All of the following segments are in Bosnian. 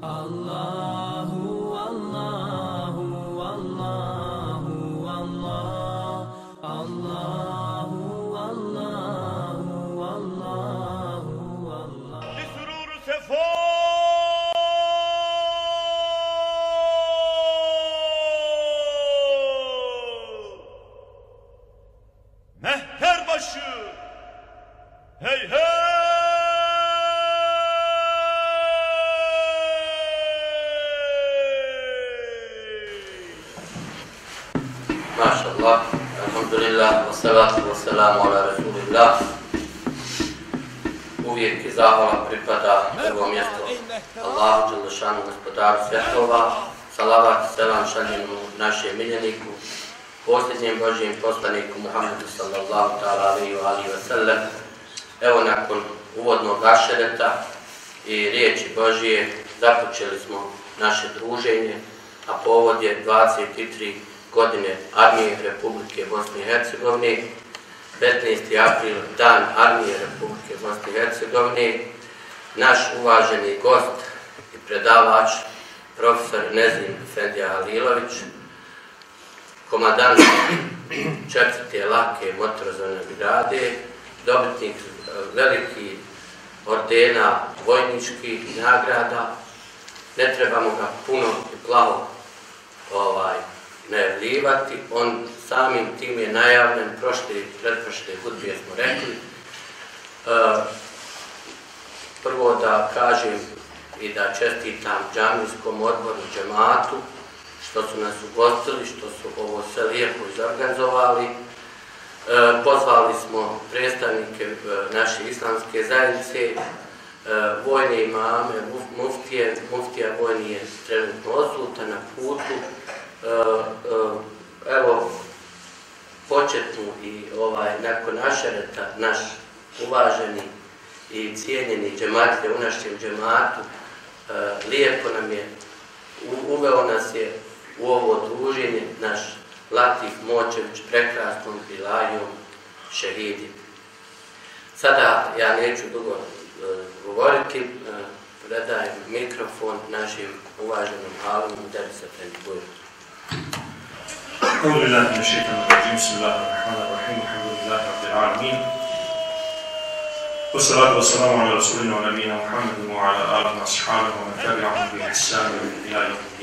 Allah. Evo nakon uvodnog dašereta i riječi Božije započeli smo naše druženje a povod je 23 godine Armije Republike Bosne i Hercegovine, 15. april, dan Armije Republike Bosne i Hercegovine, naš uvaženi gost i predavač, profesor Nezim Fendija Halilović, komadant četvrte lake motorozone brigade, dobitnik eh, veliki ordena vojničkih nagrada, ne trebamo ga puno i plavo ovaj, najavljivati. On samim tim je najavljen prošle, predprošle hudbije smo rekli. E, prvo da kažem i da čestitam džamijskom odboru džematu što su nas ugostili, što su ovo sve lijepo izorganizovali. E, pozvali smo predstavnike e, naše islamske zajednice, e, vojne imame, muftije, muftija vojni je trenutno odsuta na putu, evo početnu i ovaj nakon našereta naš uvaženi i cijenjeni džematlje u našem džematu lijepo nam je uveo nas je u ovo druženje naš Latif Močević prekrasnom bilajom šehidi. Sada ja neću dugo govoriti, predajem mikrofon našim uvaženom Alimu Derisa Fendibujru. أعوذ بالله من الشيطان الرجيم بسم الله الرحمن الرحيم الحمد لله رب العالمين والصلاة والسلام على رسولنا ونبينا محمد وعلى آله وأصحابه ومن تبعهم بإحسان إلى يوم الدين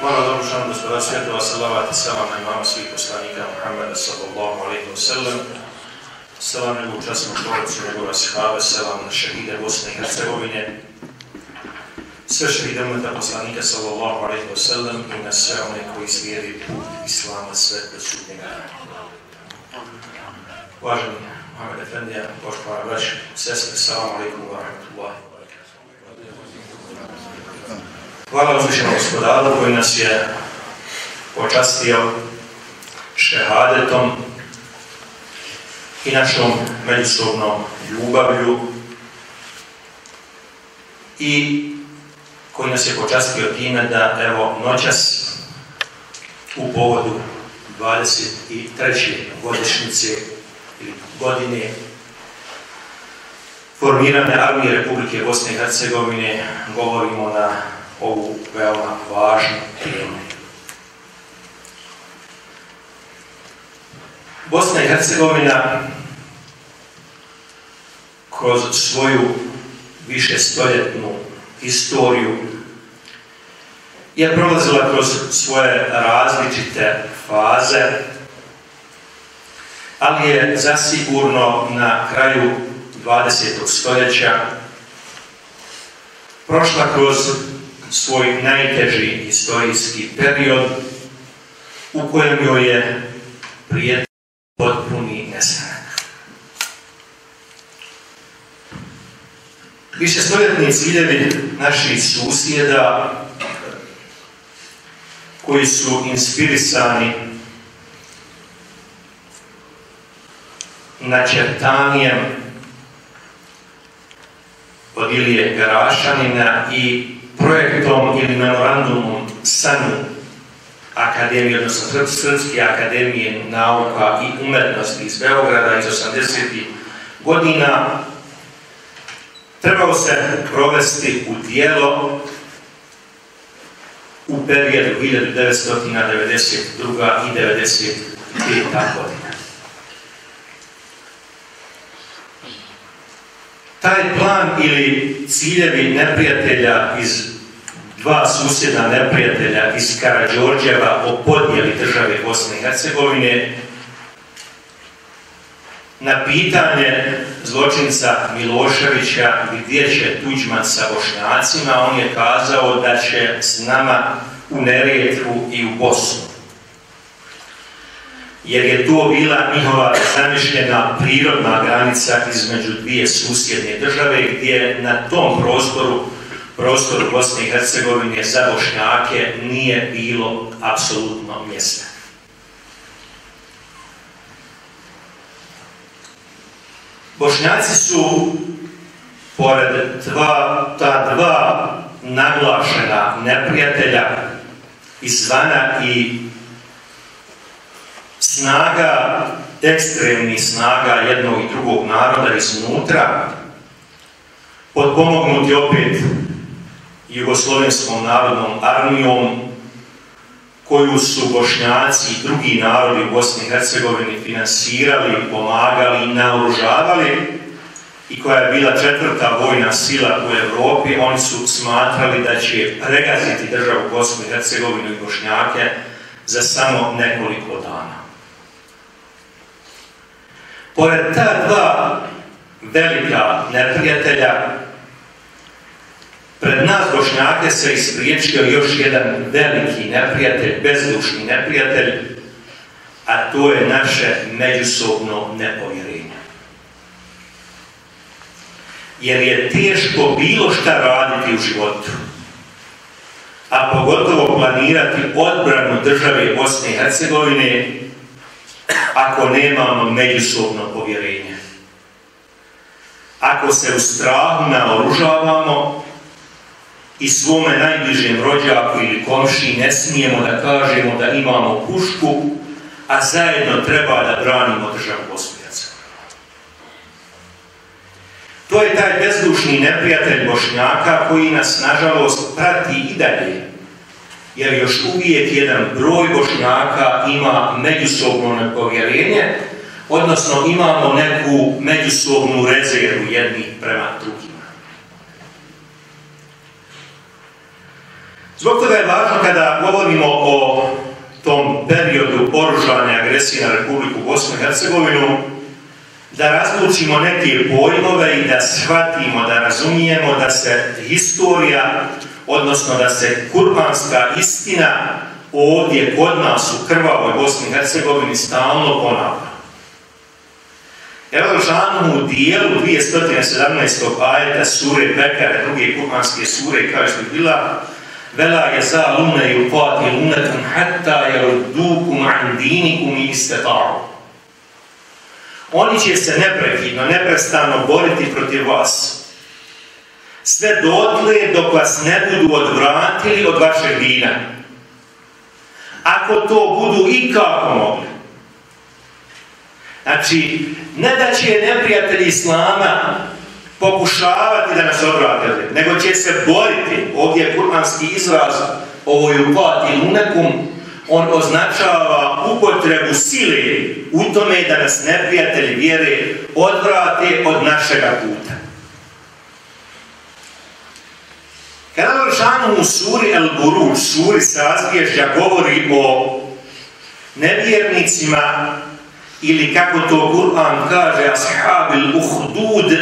Hvala dobro šanu gospoda svjetova, salavat i salam na imamu svih poslanika Muhammeda sallallahu alaihi wa sallam. Salam njegovu časnom prorocu, njegove sahave, salam na šehide Bosne i Hercegovine, sve šehide umeta poslanika sallallahu alaihi wa sallam i na sve one koji slijedi put Islama sve do sudnjega. Uvaženi Mohamed Efendija, poštovana braći, sestre, salam alaikum wa rahmatullahi wa barakatuh. Hvala uzvišenom gospodaru koji nas je počastio šehadetom i našom međusobnom ljubavlju i koji nas je počastio time da evo noćas u povodu 23. godišnjice ili godine formirane armije Republike Bosne i Hercegovine govorimo na ovu veoma važnu temu. Bosna i Hercegovina kroz svoju više stoljetnu historiju je prolazila kroz svoje različite faze, ali je zasigurno na kraju 20. stoljeća prošla kroz svoj najteži historijski period u kojem joj je prijetno potpuni nesanak. Više stoljetni ciljevi naših susjeda koji su inspirisani načrtanjem od Ilije Garašanina i projektom ili memorandumom SANU Akademije, odnosno Srpske akademije nauka i umetnosti iz Beograda iz 80. godina trebao se provesti u dijelo u periodu 1992. i 1995. godina. Taj plan ili ciljevi neprijatelja iz dva susjedna neprijatelja iz Karadžorđeva o podnijeli države Bosne i Hercegovine na pitanje zločinca Miloševića gdje će Tuđman sa Bošnjacima, on je kazao da će s nama u Nerijetvu i u Bosnu. Jer je to bila njihova zamišljena prirodna granica između dvije susjedne države gdje na tom prostoru, prostoru Bosne i Hercegovine za Bošnjake nije bilo apsolutno mjesta. Bošnjaci su, pored dva, ta dva naglašena neprijatelja izvana i snaga, ekstremnih snaga jednog i drugog naroda iznutra, podpomognuti opet Jugoslovenskom narodnom armijom, koju su bošnjaci i drugi narodi u Bosni i Hercegovini finansirali, pomagali i naoružavali i koja je bila četvrta vojna sila u Evropi, oni su smatrali da će pregaziti državu Bosnu i Hercegovinu i bošnjake za samo nekoliko dana. Pored ta dva velika neprijatelja, Pred nas Bošnjake se ispriječio još jedan veliki neprijatelj, bezdušni neprijatelj, a to je naše međusobno nepovjerenje. Jer je teško bilo šta raditi u životu, a pogotovo planirati odbranu države Bosne i Hercegovine ako nemamo međusobno povjerenje. Ako se u strahu naoružavamo, i svome najbližem rođaku ili komši ne smijemo da kažemo da imamo pušku, a zajedno treba da branimo državu Bosnijaca. To je taj bezdušni neprijatelj Bošnjaka koji nas, nažalost, prati i dalje, jer još uvijek jedan broj Bošnjaka ima međusobno nepovjerenje, odnosno imamo neku međusobnu rezervu jednih prema drugima. Zbog toga je važno kada govorimo o tom periodu oružanja agresije na Republiku Bosnu i Hercegovinu, da razlučimo neke pojmove i da shvatimo, da razumijemo da se historija, odnosno da se kurbanska istina ovdje kod nas u krvavoj Bosni i Hercegovini stalno ponavlja. Evo žanu u dijelu 217. ajeta sure Bekare, druge kurbanske sure, kaže bila Vela je bila, vela upati lunetum hatta yaruddukum an dinikum istetaru. Oni će se neprekidno, neprestano boriti protiv vas. Sve dotle dok vas ne budu odvratili od vašeg dina. Ako to budu i kako mogli. Znači, ne da će neprijatelji Islama pokušavati da nas odvratili, nego će se boriti, ovdje je kurmanski izraz, ovo je upati lunekum, on označava upotrebu sile u tome da nas neprijatelji vjere odvrate od našega puta. Kada Loršanu u suri El Guru, suri sazbježja, govori o nevjernicima ili kako to Kur'an kaže, ashabil uhdud,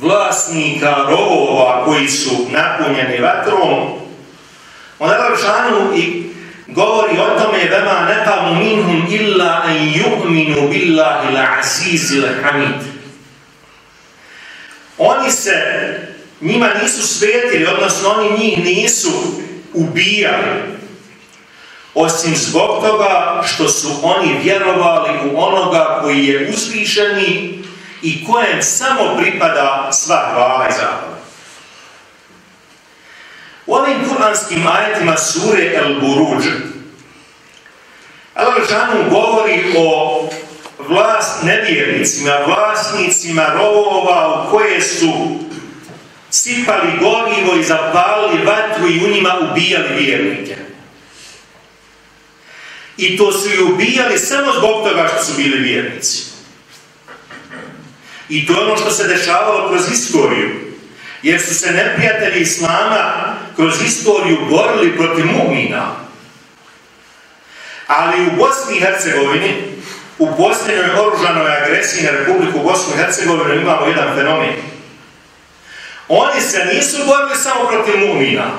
vlasnika rovova koji su napunjeni vatrom, on Evropšanu i govori o tome vema nepamu minhum illa an yu'minu billahi l'azizi l'hamid. Oni se, njima nisu svetili, odnosno oni njih nisu ubijali, osim zbog toga što su oni vjerovali u onoga koji je uzvišeni i kojem samo pripada sva hvala i zahvala. U ovim kuranskim ajetima sure El Buruđ, Allah Žanu govori o vlast nevjernicima, vlasnicima rovova u koje su sipali gorivo i zapalili vatru i u njima ubijali vjernike. I to su i ubijali samo zbog toga što su bili vjernici. I to je ono što se dešavalo kroz istoriju. Jer su se neprijatelji Islama kroz istoriju borili protiv mu'mina. Ali u Bosni i Hercegovini, u posljednjoj oružanoj agresiji na Republiku Bosnu i Hercegovinu imamo jedan fenomen. Oni se nisu borili samo protiv mu'mina,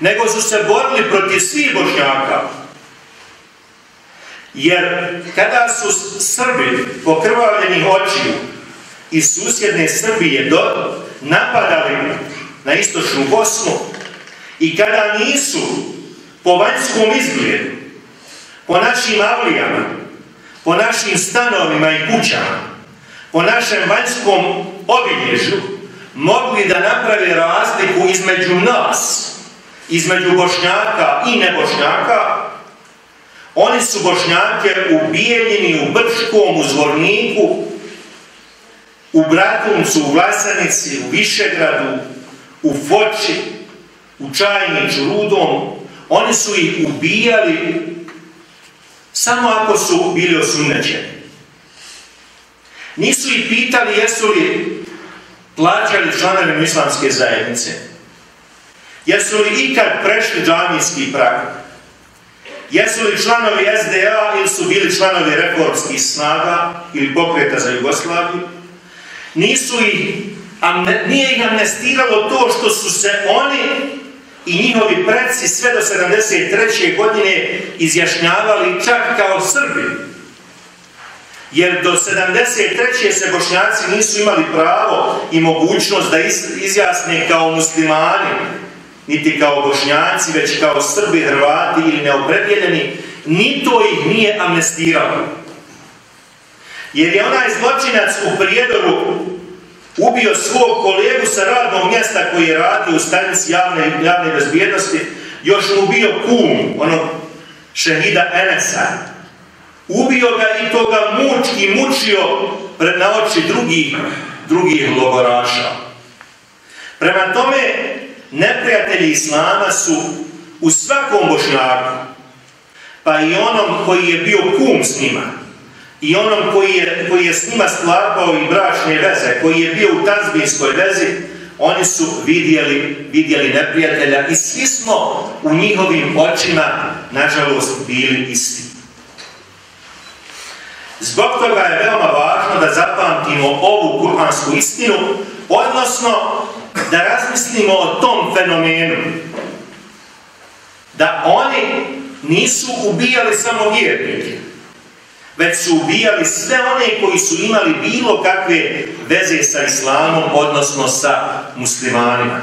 nego su se borili protiv svih bošnjaka. Jer kada su Srbi pokrvavljenih očiju iz susjedne Srbije do, napadali na istočnu Bosnu i kada nisu po vanjskom izgledu, po našim avlijama, po našim stanovima i kućama, po našem vanjskom obilježu, mogli da naprave razliku između nas, između bošnjaka i nebošnjaka, oni su bošnjake ubijeljeni u Brčkom, u Zvorniku, u Bratuncu, u Vlasanici, u Višegradu, u Foči, u Čajniću, Rudom, oni su ih ubijali samo ako su bili osunećeni. Nisu ih pitali jesu li plaćali članovi islamske zajednice. Jesu li ikad prešli džamijski prag? Jesu li članovi SDA ili su bili članovi reformskih snaga ili pokreta za Jugoslaviju? Nisu ih, nije ih amnestiralo to što su se oni i njihovi predsi sve do 73. godine izjašnjavali čak kao Srbi. Jer do 73. se bošnjaci nisu imali pravo i mogućnost da izjasne kao muslimani, niti kao bošnjaci, već kao Srbi, Hrvati ili neopredjeljeni, ni to ih nije amnestiralo. Jer je onaj zločinac u Prijedoru ubio svog kolegu sa radnog mjesta koji je radio u stanici javne, javne bezbjednosti, još mu bio kum, ono šehida Enesa. Ubio ga i to ga mučki mučio pred na oči drugih, drugih logoraša. Prema tome, neprijatelji Islama su u svakom bošnjaku, pa i onom koji je bio kum s njima, i onom koji je, koji je s njima sklapao i bračne veze, koji je bio u tazbinskoj vezi, oni su vidjeli, vidjeli neprijatelja i svi smo u njihovim očima, nažalost, bili isti. Zbog toga je veoma važno da zapamtimo ovu kuransku istinu, odnosno da razmislimo o tom fenomenu. Da oni nisu ubijali samo vjernike, već su ubijali sve one koji su imali bilo kakve veze sa islamom, odnosno sa muslimanima.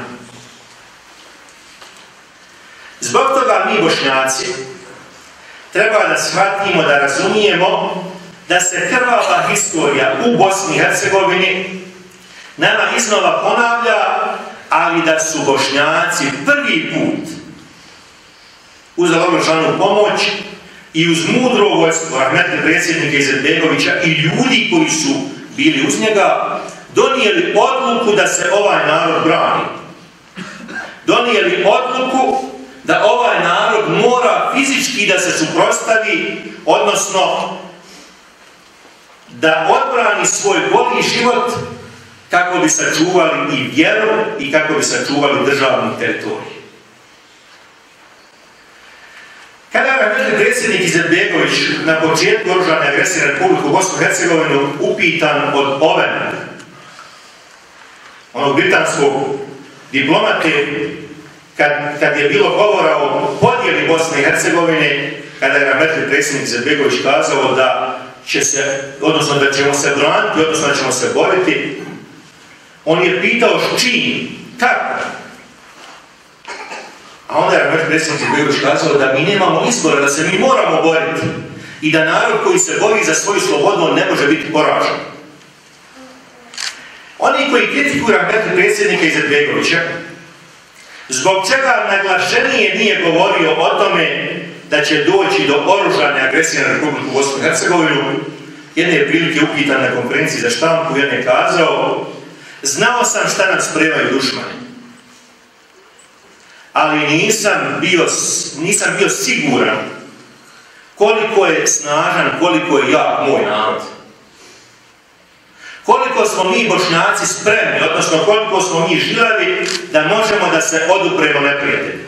Zbog toga mi bošnjaci treba da shvatimo, da razumijemo da se krvava historija u Bosni i Hercegovini nama iznova ponavlja, ali da su bošnjaci prvi put uz ovu pomoć i uz mudro vojstvo Rahmetne predsjednika Izetbegovića i ljudi koji su bili uz njega, donijeli odluku da se ovaj narod brani. Donijeli odluku da ovaj narod mora fizički da se suprostavi, odnosno da odbrani svoj bolji život kako bi sačuvali i vjeru i kako bi sačuvali državni teritorij. Kada je veliki predsjednik Izetbegović na početku oružane agresije na Republiku Bosnu i Hercegovinu upitan od Ovena, onog britanskog diplomate, kad, kad je bilo govora o podijeli Bosne i Hercegovine, kada je veliki predsjednik Izetbegović kazao da će se, odnosno da ćemo se braniti, odnosno da ćemo se boriti, on je pitao čini, kako? A onda je naš predsjednik Begović kazao da mi nemamo izbora, da se mi moramo boriti i da narod koji se bori za svoju slobodu ne može biti poražen. Oni koji kritikuju rahmetli predsjednika Izetbegovića, zbog čega naglašenije nije govorio o tome da će doći do oružane agresije na Republiku Bosnu i Hercegovinu, jedne je prilike upitan na konferenciji za štampu, jedan je kazao, Znao sam šta nam spremaju dušmani. Ali nisam bio, nisam bio siguran koliko je snažan, koliko je jak moj narod. Koliko smo mi bošnjaci spremni, odnosno koliko smo mi žilavi da možemo da se odupremo neprijatelju.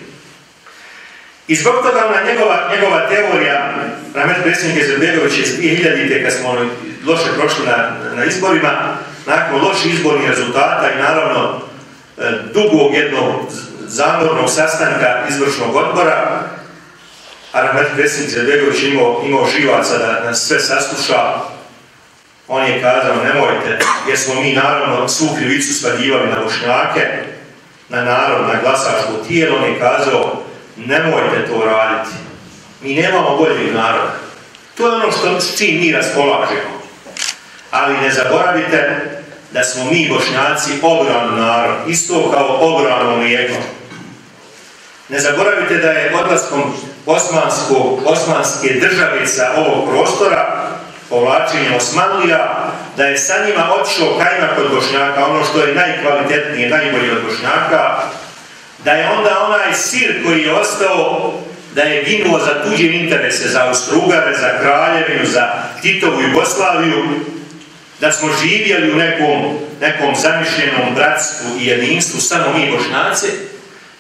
I zbog toga ona njegova, njegova teorija, Ramet predsjednik Ezerbegović iz 2000-te, kad smo ono loše prošli na, na izborima, nakon loših izbornih rezultata i naravno e, dugog jednog zamornog sastanka izvršnog odbora, a Ramet predsjednik Ezerbegović imao, imao živaca da nas sve sasluša, on je kazao, nemojte, jer smo mi naravno svu krivicu spadivali na bošnjake, na narod, na glasačko tijelo, on je kazao, nemojte to raditi. Mi nemamo boljih naroda. To je ono što, s čim mi raspolažemo. Ali ne zaboravite da smo mi bošnjaci obrano narod, isto kao obrano mlijeko. Ne zaboravite da je odlaskom osmanske države sa ovog prostora, povlačenje Osmanlija, da je sa njima otišao kajmak od Bošnjaka, ono što je najkvalitetnije, najbolje od Bošnjaka, da je onda onaj sir koji je ostao, da je ginuo za tuđe interese, za Austrugare, za Kraljevinu, za Titovu Jugoslaviju, da smo živjeli u nekom, nekom zamišljenom bratstvu i jedinstvu, samo mi Bošnjaci,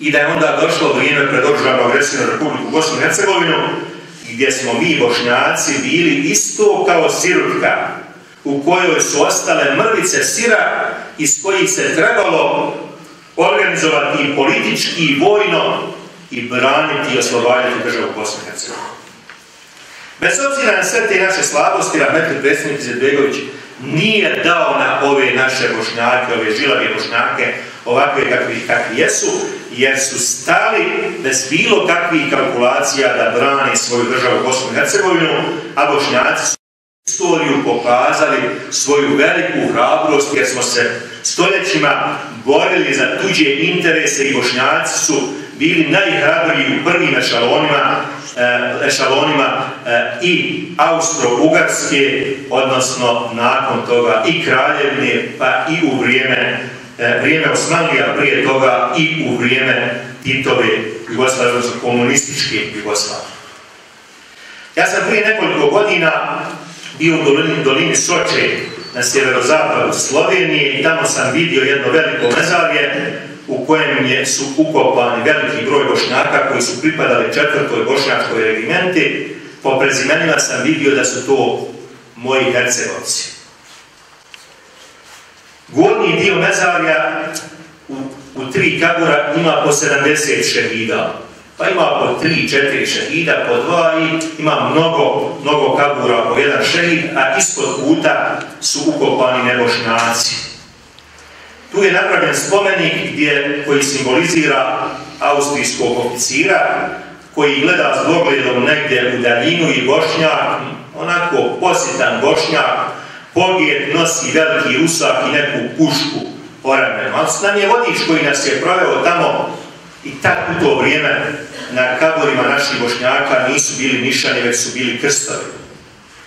i da je onda došlo vrijeme pred oržavnom agresijom Republiku Bosnu i Hercegovinu, gdje smo mi Bošnjaci bili isto kao sirutka, u kojoj su ostale mrvice sira iz kojih se trebalo organizovati i politički i vojno i braniti i oslobađati državu Bosne i Hercegovine. Bez obzira na sve te naše slabosti, Rahmetli predsjednik Zedbegović nije dao na ove naše bošnjake, ove žilave bošnjake, ovakve kakvi, kakvi jesu, jer su stali bez bilo kakvih kalkulacija da brani svoju državu Bosnu i Hercegovinu, a bošnjaci su istoriju pokazali svoju veliku hrabrost, jer smo se stoljećima borili za tuđe interese i bošnjaci su bili najhrabriji u prvim ešalonima, eh, ešalonima eh, i Austro-Ugarske, odnosno nakon toga i Kraljevine, pa i u vrijeme, eh, vrijeme Osmanlija, prije toga i u vrijeme Titove Jugoslavije, komunističke Jugoslavije. Ja sam prije nekoliko godina i u dolini, dolini Soče, na sjeverozapadu Slovenije i tamo sam vidio jedno veliko mezarje u kojem je, su ukopani veliki broj bošnjaka koji su pripadali četvrtoj bošnjačkoj regimenti. Po prezimenima sam vidio da su to moji hercegovci. Gornji dio mezarja u, u tri kabura ima po 70 šehida pa ima po tri, četiri šehida, po dva i ima mnogo, mnogo kabura po jedan šehid, a ispod puta su ukopani nebošnjaci. Tu je napravljen spomenik gdje, koji simbolizira austrijskog oficira, koji gleda s dogledom negdje u daljinu i bošnjak, onako posjetan bošnjak, pogijet nosi veliki rusak i neku pušku poravljenu. Nam je vodič koji nas je proveo tamo i tak u to vrijeme na kaborima naših bošnjaka nisu bili nišani, već su bili krstovi.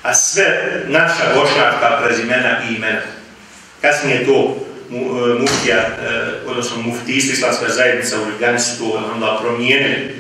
A sve naša bošnjaka prezimena i imena. Kasnije to e, muftija, e, odnosno muftijstvo islamska zajednica u Ljubljani su to onda promijenili.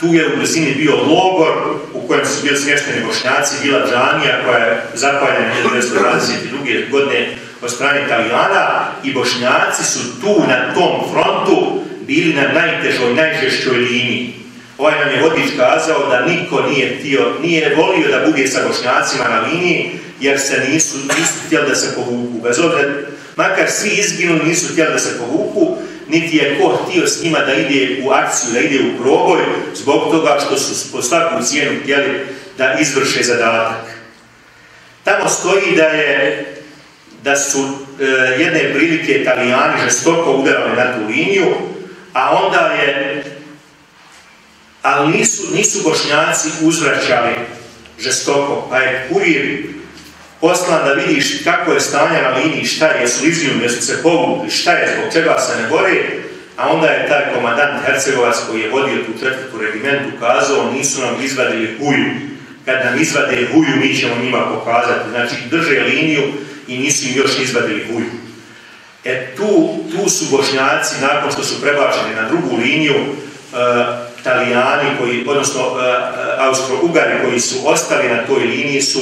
Tu je u blizini bio logor u kojem su bili smješteni bošnjaci, bila džanija koja je zapaljena 1922. godine od strane Italijana i bošnjaci su tu na tom frontu bili na najtežoj, najžešćoj liniji. Ovaj nam je vodič kazao da niko nije htio, nije volio da bude sa bošnjacima na liniji, jer se nisu, nisu htjeli da se povuku. Bez obzira, makar svi izginu, nisu htjeli da se povuku, niti je ko htio s njima da ide u akciju, da ide u proboj, zbog toga što su po svaku cijenu htjeli da izvrše zadatak. Tamo stoji da je da su e, jedne prilike italijani žestoko udarali na tu liniju, a onda je ali nisu, nisu bošnjaci uzvraćali žestoko, pa je kurir poslan da vidiš kako je stanje na liniji, šta je, su ližnjom, jesu se povukli, šta je, zbog čega se ne bore, a onda je taj komandant Hercegovac koji je vodio tu četvrtu regimentu kazao, nisu nam izvadili huju. Kad nam izvade huju, mi ćemo njima pokazati. Znači, drže liniju i nisu im još izvadili huju. E tu, tu su bošnjaci, nakon što su prebačeni na drugu liniju, e, italijani, koji, odnosno e, e, austro-ugari koji su ostali na toj liniji su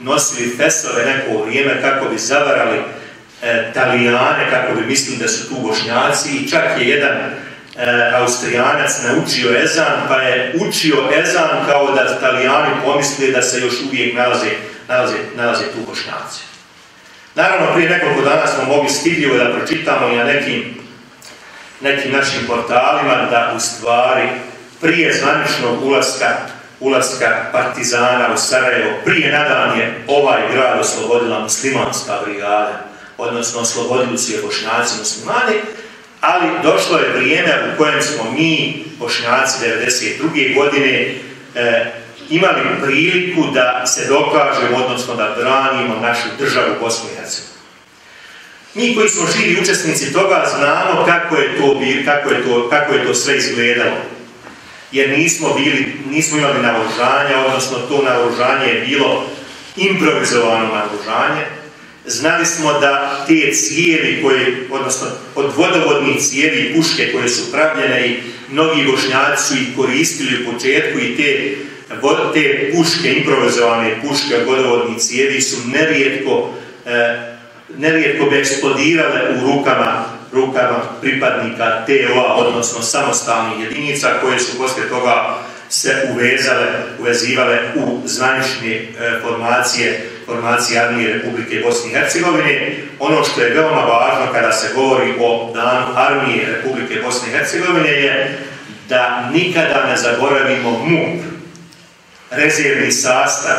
nosili fesove neko vrijeme kako bi zavarali e, Talijane, kako bi mislili da su tu bošnjaci i čak je jedan e, austrijanac naučio ezan, pa je učio ezan kao da Talijani pomisli da se još uvijek nalaze, nalaze, nalaze tu bošnjaci. Naravno, prije nekoliko dana smo mogli stidljivo da pročitamo i na nekim, nekim našim portalima da u stvari prije zvaničnog ulaska, ulaska partizana u Sarajevo, prije nadan je ovaj grad oslobodila muslimanska brigada, odnosno oslobodili su je bošnjaci muslimani, ali došlo je vrijeme u kojem smo mi, bošnjaci 1992. godine, e, imali priliku da se dokažemo, odnosno da branimo našu državu Bosnu i Hercegovini. Mi koji smo živi učesnici toga znamo kako je to, kako je to, kako je to sve izgledalo. Jer nismo, bili, nismo imali naoružanje, odnosno to naoružanje je bilo improvizovano naoružanje. Znali smo da te cijevi, koje, odnosno od vodovodnih cijevi i puške koje su pravljene i mnogi bošnjaci su ih koristili u početku i te te puške, improvizovane puške od cijevi su nerijetko, e, nerijetko bi eksplodirale u rukama, rukama pripadnika TOA, odnosno samostalnih jedinica koje su poslije toga se uvezale, uvezivale u zvanične e, formacije, formacije armije Republike Bosne i Hercegovine. Ono što je veoma važno kada se govori o danu armije Republike Bosne i Hercegovine je da nikada ne zaboravimo MUP, rezervni sastav,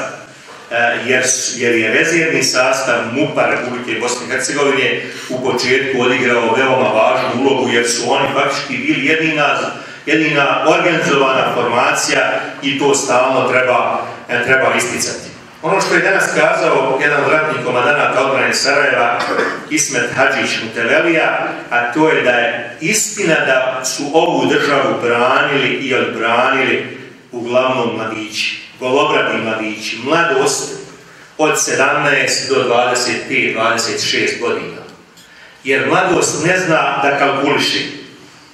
e, jer, jer je rezervni sastav MUPA Republike Bosne i Hercegovine u početku odigrao veoma važnu ulogu, jer su oni faktički bili jedina, jedina organizovana formacija i to stalno treba, e, treba isticati. Ono što je danas kazao jedan od ratnih komadanata odbrane Sarajeva, Ismet Hadžić Mutevelija, a to je da je istina da su ovu državu branili i odbranili uglavnom mladići, golobradni mladići, mladost od 17 do 25-26 godina. Jer mladost ne zna da kalkuliši.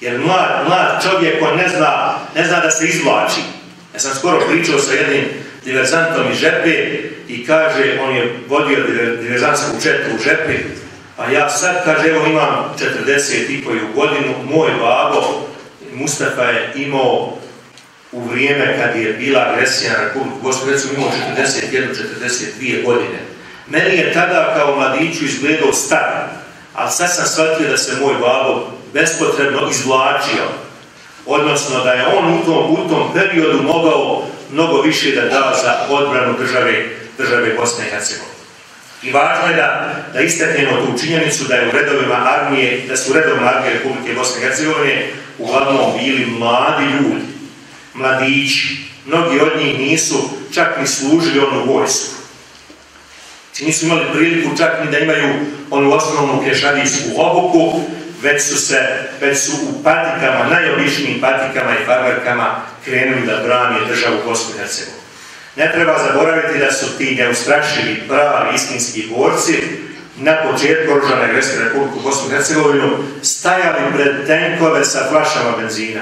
Jer mlad, mlad čovjek on ne zna, ne zna da se izvlači. Ja sam skoro pričao sa jednim diverzantom iz Žepe i kaže, on je vodio diverzantsku četu u Žepi, a ja sad, kaže, evo imam 40 i koju godinu, moj babo Mustafa je imao u vrijeme kad je bila agresija na Republiku Bosnu, recimo imao 41-42 godine. Meni je tada kao mladiću izgledao star, ali sad sam shvatio da se moj babo bespotrebno izvlačio, odnosno da je on u tom, u tom periodu mogao mnogo više da da za odbranu države, države Bosne i Hercegovine. I važno je da, da istaknemo tu činjenicu da je u redovima armije, da su redovima armije Republike Bosne i Hercegovine uglavnom bili mladi ljudi, mladići, mnogi od njih nisu čak ni služili onu vojsku. Ti nisu imali priliku čak ni da imaju onu osnovnu pješadijsku obuku, već su se, već su u patikama, najobičnijim patikama i farmerkama krenuli da brani državu Bosnu i Hercegovini. Ne treba zaboraviti da su ti neustrašivi pravi istinski borci na početku oružane agresije Republiku Bosnu i Hercegovinu stajali pred tenkove sa flašama benzina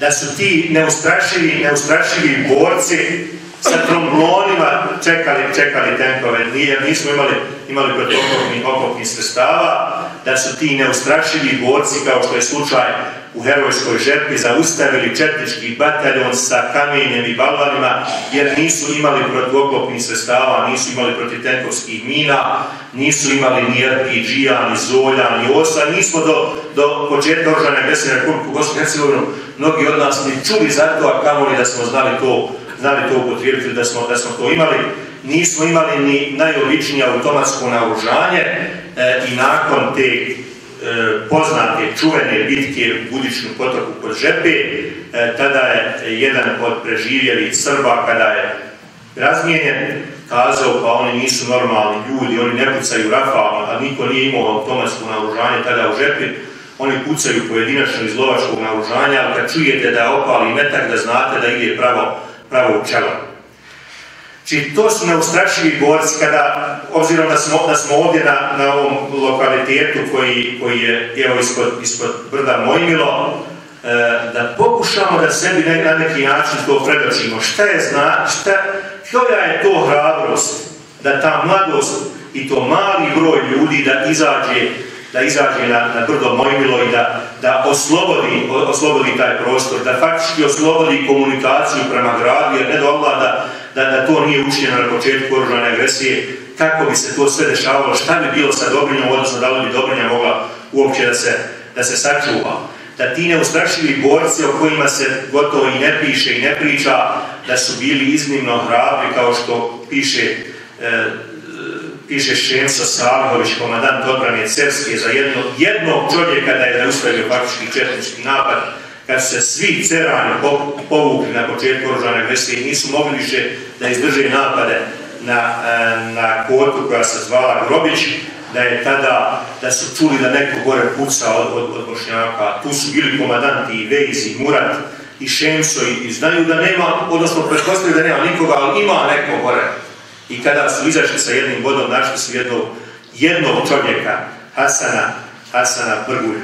da su ti neustrašivi, neustrašivi borci sa tromblonima čekali, čekali tenkove, nije, nismo imali, imali protokopnih okopnih sredstava, da su ti neustrašivi borci, kao što je slučaj u herojskoj žetvi, zaustavili četnički bataljon sa kamenjem i balvanima, jer nisu imali protokopnih sredstava, nisu imali protiv tenkovskih mina, nisu imali ni RPG-a, ni Zolja, ni Osa, nismo do, do početka oržane besine Republiku Bosnu i Hercegovinu, mnogi od nas ni čuli za to, a kamoli da smo znali to, znali to upotrijebiti, da smo, da smo to imali, nismo imali ni najobičnije automatsko naoružanje e, i nakon te e, poznate čuvene bitke u Budičnom potoku kod Žepe, e, tada je jedan od preživjeli Srba kada je razmijenjen, kazao pa oni nisu normalni ljudi, oni ne pucaju rafalno, a niko nije imao automatsko naoružanje tada u Žepi, oni pucaju pojedinačno iz lovačkog naoružanja, ali kad čujete da opali metak, da znate da ide pravo, pravo u čelo. Či znači, to su neustrašivi borci kada, obzirom da smo, da smo ovdje na, na ovom lokalitetu koji, koji je evo ispod, ispod brda Mojmilo, e, da pokušamo da sebi ne, na neki način to predočimo. Šta je zna, šta, koja je to hrabrost da ta mladost i to mali broj ljudi da izađe da izađe na, na brdo Mojmilo i da, da oslobodi, oslobodi taj prostor, da faktički oslobodi komunikaciju prema gradu, jer ne do Allah da, da, da to nije učinjeno na početku oružane agresije, kako bi se to sve dešavalo, šta bi bilo sa Dobrinjom, odnosno da li bi Dobrinja mogla uopće da se, da se sačuva. Da ti neustrašivi borci o kojima se gotovo i ne piše i ne priča, da su bili iznimno hrabri, kao što piše e, piše Šemso Salhović, komandant obrane Cerske, za jedno, jednog čovjeka da je neustavio faktički četnički napad, kad se svi cerani povukli na početku oružane agresije i nisu mogli više da izdrže napade na, e, na kotu koja se zvala Grobić, da je tada, da su čuli da neko gore puca od, od, od Bošnjaka. Tu su bili komandanti i Vejz i Murat i Šemso i, i znaju da nema, odnosno pretpostavljaju da nema nikoga, ali ima neko gore. I kada su izašli sa jednim vodom, našli su jednog, jednog čovjeka, Hasana, Hasana Brgulju,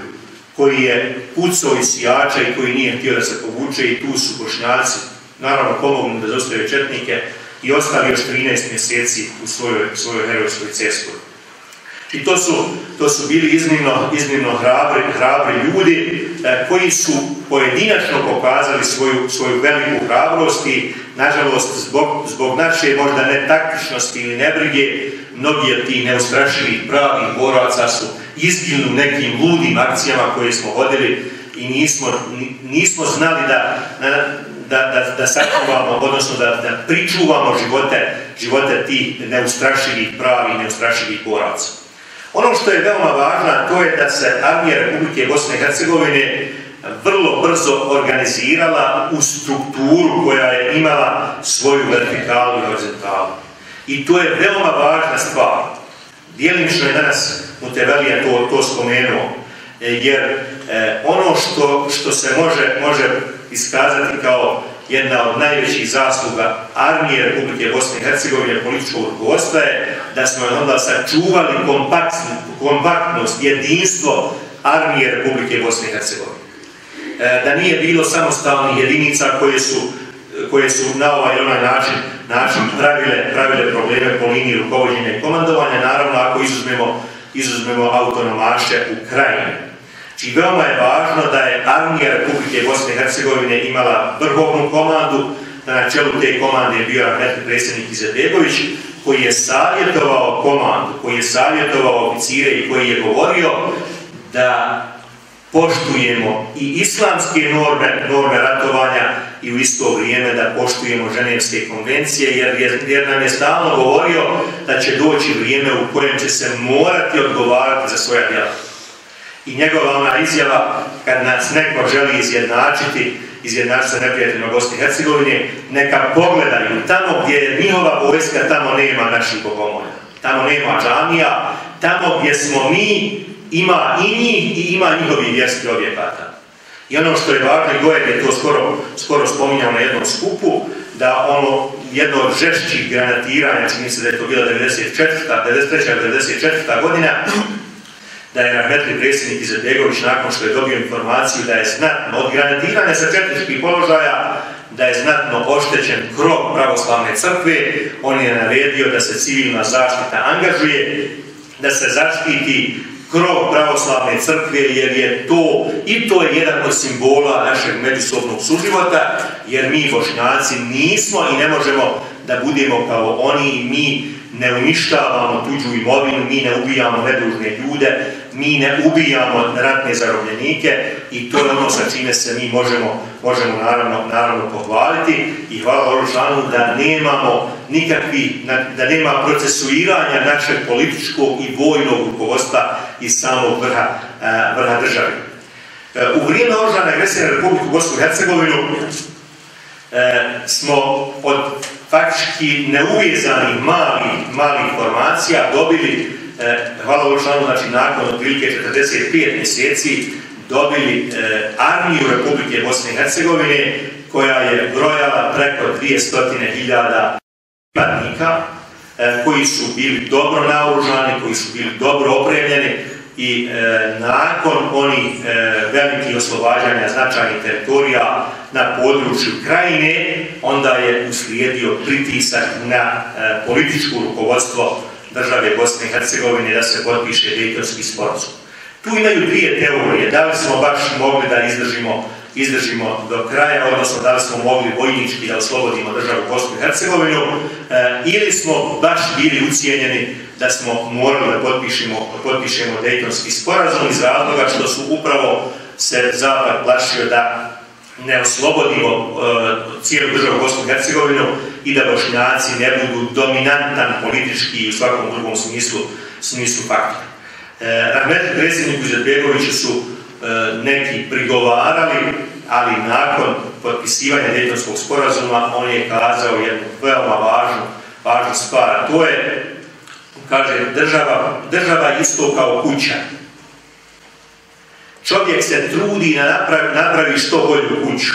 koji je pucao iz sijača i koji nije htio da se povuče i tu su bošnjaci, naravno pomognu da zostaje četnike i ostali još 13 mjeseci u svojoj, svojoj herojskoj ceskoj. I to su, to su bili iznimno, iznimno hrabri, hrabri ljudi e, koji su pojedinačno pokazali svoju, svoju veliku hrabrost i, nažalost, zbog, zbog naše možda netaktičnosti ili nebrige, mnogi od tih neustrašivih pravih boraca su izginu nekim ludim akcijama koje smo vodili i nismo, nismo znali da, da, da, da sačuvamo, odnosno da, da pričuvamo živote, živote tih neustrašivih pravih, neustrašivih boraca. Ono što je veoma važno, to je da se armija Republike Bosne i Hercegovine vrlo brzo organizirala u strukturu koja je imala svoju vertikalu i horizontalu. I to je veoma važna stvar. Dijelimično je danas Mutevelija to, to spomenuo, e, jer eh, ono što, što se može, može iskazati kao jedna od najvećih zasluga armije Republike Bosne i Hercegovine političkog rukovodstva je da smo onda sačuvali kompaktnost, jedinstvo armije Republike Bosne i Hercegovine. E, da nije bilo samostalnih jedinica koje su, koje su na ovaj onaj način, način pravile, pravile probleme po liniji rukovodnjenja i komandovanja, naravno ako izuzmemo, izuzmemo autonomaše u krajini. I veoma je važno da je armija Republike Bosne i Hercegovine imala vrhovnu komandu, da na čelu te komande je bio rahmetni predsjednik Izetebović, koji je savjetovao komandu, koji je savjetovao oficire i koji je govorio da poštujemo i islamske norme, norme ratovanja i u isto vrijeme da poštujemo ženevske konvencije, jer, je, jer nam je stalno govorio da će doći vrijeme u kojem će se morati odgovarati za svoja djela. I njegova ona izjava, kad nas neko želi izjednačiti, izjednačiti sa neprijateljima Bosne i Hercegovine, neka pogledaju tamo gdje je njihova vojska, tamo nema naših bogomolja. Tamo nema džamija, tamo gdje smo mi, ima i njih i ima njihovi vjerski objekata. I ono što je važno, i Gojeg je to skoro, skoro spominjao na jednom skupu, da ono jedno od žešćih granatiranja, čini se da je to bila 94. 93. 94. godina, da je rahmetli predsjednik Izetbegović nakon što je dobio informaciju da je znatno od granatirane sa četničkih položaja da je znatno oštećen krov pravoslavne crkve, on je naredio da se civilna zaštita angažuje, da se zaštiti krov pravoslavne crkve, jer je to, i to je jedan od simbola našeg međusobnog suživota, jer mi bošnjaci nismo i ne možemo da budemo kao oni, mi ne uništavamo tuđu imovinu, mi ne ubijamo nedužne ljude, mi ne ubijamo ratne zarobljenike i to je ono sa čime se mi možemo, možemo naravno, naravno pohvaliti i hvala Oružanu da nemamo nikakvi, da nema procesuiranja našeg političkog i vojnog rukovodstva iz samog vrha, e, vrha države. E, u vrijeme Oružane agresije na Republiku Bosnu i Hercegovinu e, smo od faktički neuvijezanih malih, malih formacija dobili, eh, hvala Božanu, znači nakon otprilike 45 mjeseci, dobili eh, armiju Republike Bosne i Hercegovine koja je brojala preko 200.000 pripadnika e, koji su bili dobro naoružani, koji su bili dobro opremljeni i e, nakon oni e, veliki oslobađanja značajnih teritorija na području krajine, onda je uslijedio pritisak na e, političko rukovodstvo države Bosne i Hercegovine da se potpiše Dejtonski sporazum. Tu imaju dvije teorije, da li smo baš mogli da izdržimo izdržimo do kraja, odnosno da li smo mogli vojnički da oslobodimo državu Bosnu i Hercegovinu, e, ili smo baš bili ucijenjeni da smo morali da potpišemo, potpišemo Dejtonski sporazum iz razloga što su upravo se Zapad plašio da ne oslobodimo e, cijelu državu Bosnu i Hercegovinu i da bošnjaci ne budu dominantan politički i u svakom drugom smislu, smislu faktor. E, Rahmet predsjedniku Izetbegoviću su e, neki prigovarali, ali nakon potpisivanja Dejtonskog sporazuma on je kazao jednu veoma važnu, važnu stvar. To je, kaže, država, država isto kao kuća čovjek se trudi da napravi, napravi što bolju kuću,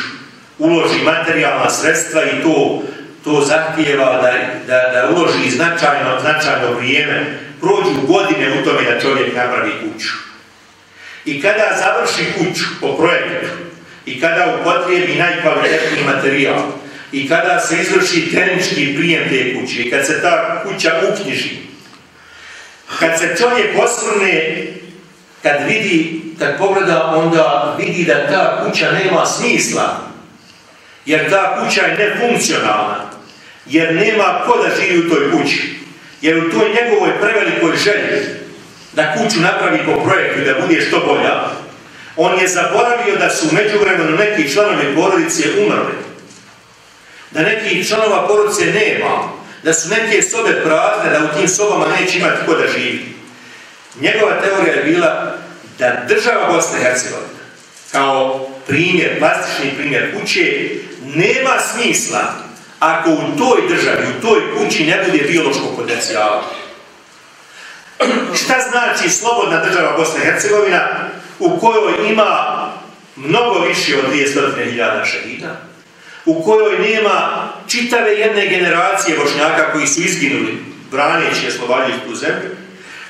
uloži materijalna sredstva i to, to zahtijeva da, da, da uloži značajno, značajno vrijeme, prođu godine u tome da čovjek napravi kuću. I kada završi kuću po projektu, i kada upotrijebi najkvalitetniji materijal, i kada se izvrši tehnički prijem te kuće, i kad se ta kuća uknjiži, kad se čovjek osvrne, kad vidi kad pogleda, onda vidi da ta kuća nema smisla, jer ta kuća je nefunkcionalna, jer nema ko da živi u toj kući, jer u toj njegovoj prevelikoj želji da kuću napravi po projektu da bude što bolja, on je zaboravio da su međuvremeno neki članovi porodice umrli, da neki članova porodice nema, da su neke sobe prazne, da u tim sobama neće imati ko da živi. Njegova teorija je bila da država Bosne i Hercegovine, kao primjer, plastični primjer kuće, nema smisla ako u toj državi, u toj kući ne bude biološkog potencijala. Šta znači slobodna država Bosne i Hercegovina u kojoj ima mnogo više od 200.000 šehida, u kojoj nema čitave jedne generacije bošnjaka koji su izginuli braneći i oslobađajući tu zemlju,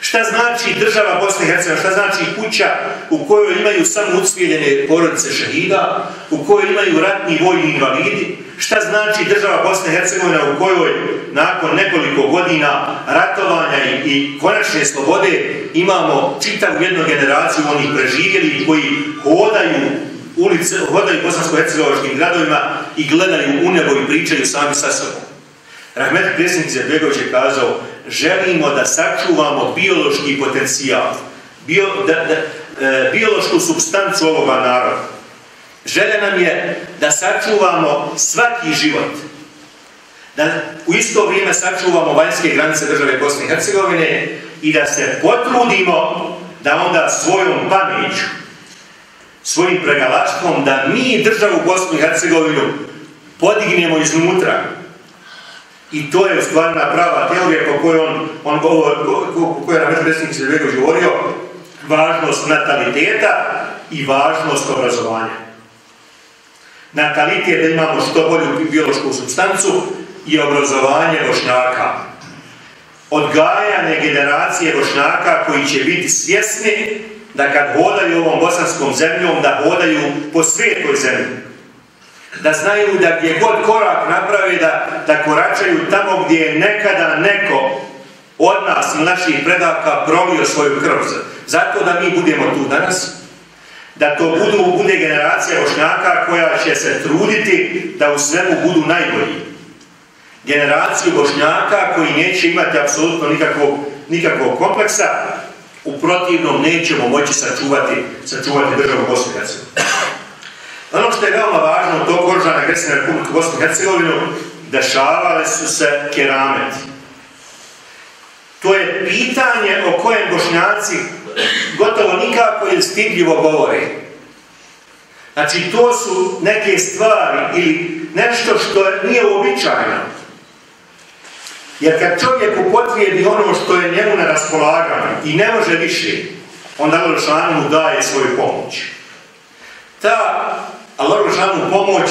Šta znači država Bosne i Hercegovine? Šta znači kuća u kojoj imaju samo ucvijeljene porodice šehida, u kojoj imaju ratni vojni invalidi? Šta znači država Bosne i Hercegovine u kojoj nakon nekoliko godina ratovanja i, i konačne slobode imamo čitavu jednu generaciju onih preživjeli koji hodaju ulice, hodaju bosansko-hercegovačkim gradovima i gledaju u nebo i pričaju sami sa sobom. Rahmet Predsjednik Zedbegović je kazao želimo da sačuvamo biološki potencijal, bio, da, da, e, biološku substancu ovoga naroda. Želja nam je da sačuvamo svaki život, da u isto vrijeme sačuvamo vanjske granice države Bosne i Hercegovine i da se potrudimo da onda svojom pameću, svojim pregalaštvom, da mi državu Bosnu i Hercegovinu podignemo iznutra, I to je stvarna prava teorija po kojoj on, on govor, po kojoj je predsjednik Sredbegović govorio, važnost nataliteta i važnost obrazovanja. Natalitet da imamo što bolju biološku substancu i obrazovanje bošnjaka. Odgajane generacije bošnjaka koji će biti svjesni da kad hodaju ovom bosanskom zemljom, da hodaju po svijetoj zemlji da znaju da gdje god korak napravi da, da koračaju tamo gdje je nekada neko od nas, naših predaka, prolio svoju krv. Zato da mi budemo tu danas, da to budu, bude generacija bošnjaka koja će se truditi da u svemu budu najbolji. Generaciju bošnjaka koji neće imati apsolutno nikakvog, nikakvog kompleksa, u protivnom nećemo moći sačuvati, sačuvati državu Bosne i Hercegovine. Ono što je veoma važno, to oružane agresije na Republiku Bosnu i Hercegovinu, dešavale su se kerameti. To je pitanje o kojem bošnjaci gotovo nikako ili stidljivo govore. Znači, to su neke stvari ili nešto što nije uobičajno. Jer kad čovjek upotrijedi ono što je njemu na raspolaganju i ne može više, onda Lešanu mu daje svoju pomoć. Ta Ali oružanu pomoć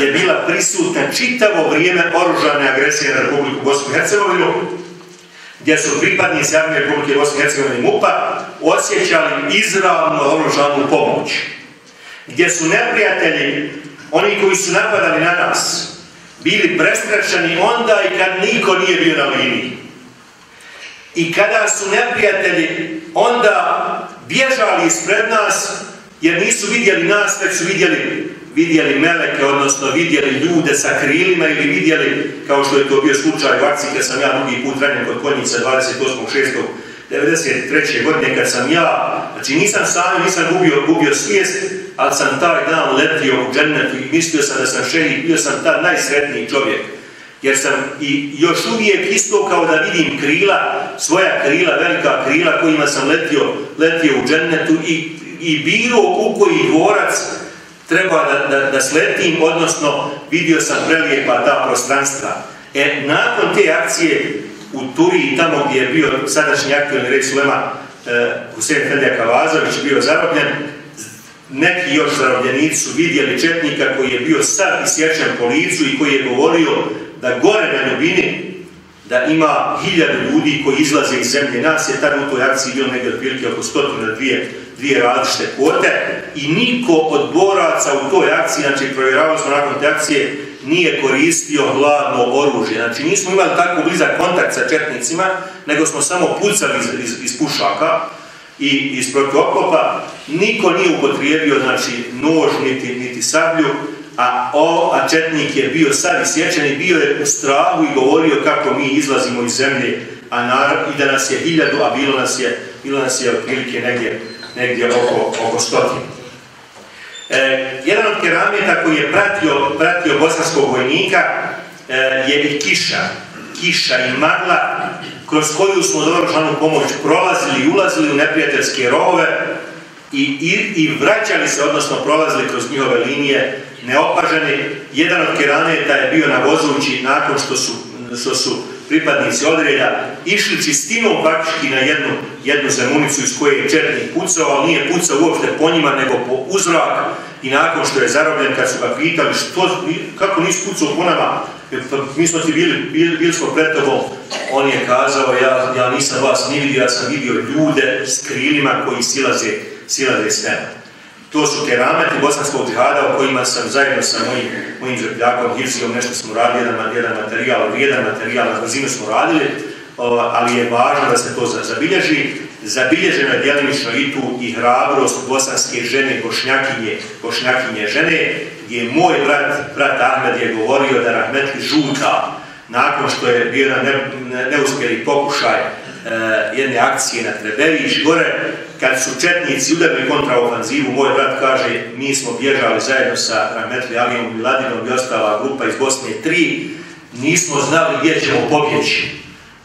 je bila prisutna čitavo vrijeme oružane agresije na Republiku Bosnu i Hercegovinu, gdje su pripadnici armije Republike Bosne i Hercegovine i MUPA osjećali izravno oružanu pomoć. Gdje su neprijatelji, oni koji su napadali na nas, bili prestrašeni onda i kad niko nije bio na liniji. I kada su neprijatelji onda bježali ispred nas, jer nisu vidjeli nas, već su vidjeli, vidjeli meleke, odnosno vidjeli ljude sa krilima ili vidjeli, kao što je to bio slučaj u akciji kad sam ja drugi put ranjen kod konjice 28.6.93. godine kad sam ja, znači nisam sam, nisam gubio, gubio svijest, ali sam taj dan letio u džennetu i mislio sam da sam šehid, bio sam taj najsretniji čovjek. Jer sam i još uvijek isto kao da vidim krila, svoja krila, velika krila kojima sam letio, letio u džennetu i i bilo u koji dvorac treba da, da, da sletim, odnosno vidio sam prelijepa ta prostranstva. E, nakon te akcije u Turiji, tamo gdje je bio sadašnji aktualni reč Sulema e, Husein Fendija Kavazović, bio zarobljen, neki još zarobljenici su vidjeli četnika koji je bio sad isječen po licu i koji je govorio da gore na ljubini da ima hiljadu ljudi koji izlaze iz zemlje. Nas je tad u toj akciji bilo negdje otprilike oko stotine dvije dvije različite kvote i niko od boraca u toj akciji, znači provjeravali smo nakon te akcije, nije koristio hladno oružje. Znači nismo imali tako blizak kontakt sa četnicima, nego smo samo pucali iz, iz, iz pušaka i iz protioklopa. Niko nije upotrijebio znači, nož niti, niti sablju, a, o, a četnik je bio sad sjećan i bio je u strahu i govorio kako mi izlazimo iz zemlje a nar, i da nas je hiljadu, a bilo nas je, bilo nas je otprilike negdje negdje oko, oko stotinu. E, jedan od kerameta koji je pratio, pratio bosanskog vojnika e, je i kiša. Kiša i magla kroz koju smo dobrožanu pomoć prolazili i ulazili u neprijateljske rovove i, i, i vraćali se, odnosno prolazili kroz njihove linije neopaženi. Jedan od keraneta je bio na vozući nakon što su, što su pripadnici odreda išli čistinom praktički na jednu, jednu zemunicu iz koje je četnik pucao, ali nije pucao uopšte po njima, nego po uzrak i nakon što je zarobljen, kad su ga pitali što, kako nisi pucao po nama, pa mi smo ti bili, bili, bili smo pred tobom, on je kazao, ja, ja nisam vas ni vidio, ja sam vidio ljude s krilima koji silaze, silaze s nema. To su kerameti bosanskog džihada o kojima sam zajedno sa mojim, mojim žepljakom Hirsijom nešto smo radili, jedan, jedan materijal, jedan materijal na brzinu smo radili, ali je važno da se to zabilježi. Zabilježeno je djelimično i tu i hrabrost bosanske žene, bošnjakinje, bošnjakinje žene, gdje je moj brat, brat Ahmed je govorio da Rahmetli žuta, nakon što je bio jedan ne, ne, neuspjeli pokušaj e, jedne akcije na Trebević, gore, kad su četnici udarili kontraofanzivu, moj brat kaže, mi smo bježali zajedno sa Rahmetli Alijom Miladinom i ostala grupa iz Bosne 3, nismo znali gdje ćemo pobjeći.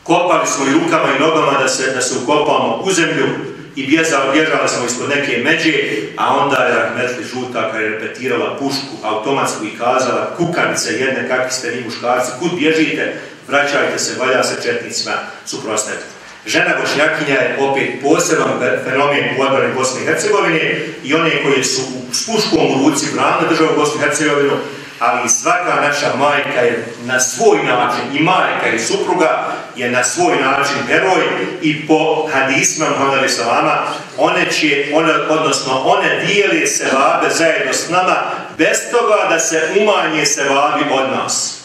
Kopali smo i rukama i nogama da se, da se ukopamo u zemlju i bježali, bježali smo ispod neke međe, a onda je Rahmetli Žuta kada je repetirala pušku automatsku i kazala kukanice jedne, kakvi ste vi muškarci, kud bježite, vraćajte se, valja se četnicima suprostaviti. Žena bošnjakinja je opet poseban fenomen u odbrani Bosne i Hercegovine i one koje su s puškom u ruci branile državu Bosnu i Hercegovinu, ali svaka naša majka je na svoj način, i majka i supruga je na svoj način heroj i po hadisma Muhammad Salama, one će, one, odnosno one dijeli se vabe zajedno s nama bez toga da se umanje se vabi od nas.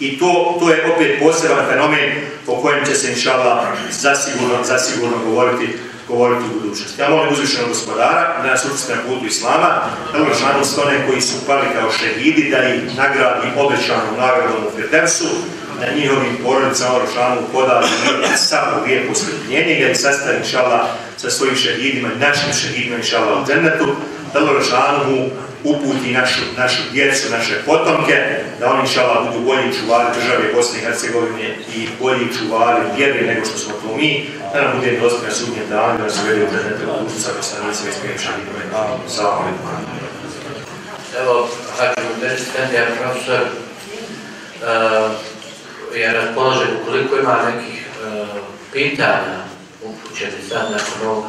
I to, to je opet poseban fenomen o kojem će se, inšala, zasigurno, zasigurno govoriti, govoriti u budućnosti. Ja molim uzvišenog gospodara da nas učite na putu Islama, da uvršanu one koji su pali kao šehidi, da ih nagradi obećanom nagradom u Firdevsu, da njihovim porodicama Rošanu podali samo lijepo skrpljenje, da ih sastavi, inša sa svojim šehidima našim šehidima, inšala u džennetu, da Rošanu uputi našu, našu djecu, naše potomke, da oni šala budu bolji čuvari države Bosne i Hercegovine i bolji čuvari vjeri nego što smo to mi, da nam bude dostupno sudnje dan, da nas uvede u prednete u sa poslanicima i smiješa vidome. Salam Evo, Hađe Mudeci, ja profesor, uh, eh, je raspoložen ukoliko ima nekih uh, pitanja upućeni sad nakon ovog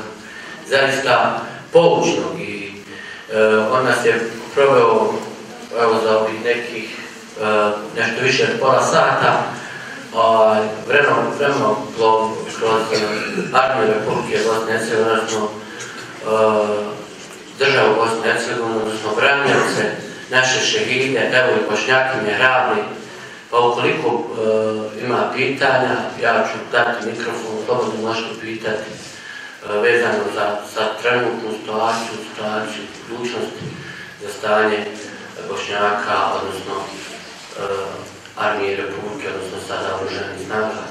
zaista poučnog i E, on nas je proveo evo, za ovih nekih uh, nešto više od pola sata uh, vremenom, plov kroz e, armiju Republike Bosne i Hercegovine, odnosno državu Bosne i Hercegovine, odnosno branjavce, naše šehide, evo i pošnjakine, hrabri, pa ukoliko uh, ima pitanja, ja ću dati mikrofon, slobodno možete pitati vezano za, za trenutnu situaciju, situaciju budućnosti, za stanje e, Bošnjaka, odnosno uh, armije Republike, odnosno sada oruženih snaga.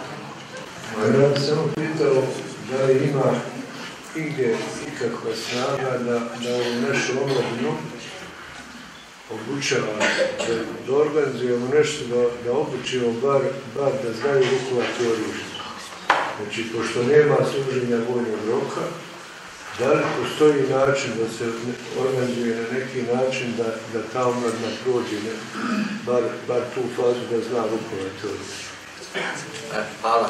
Ja bih samo pitao da li ima igdje ikakva snaga da, da u našu omladinu obučava, da, da organizujemo nešto, da, da obučimo bar, bar da znaju rukovati oružje. Znači, pošto nema služenja vojnog roka, da li postoji način da se organizuje na neki način da, da ta omladina prođe, ne, bar, bar tu fazu da zna rukovati oružje? Hvala.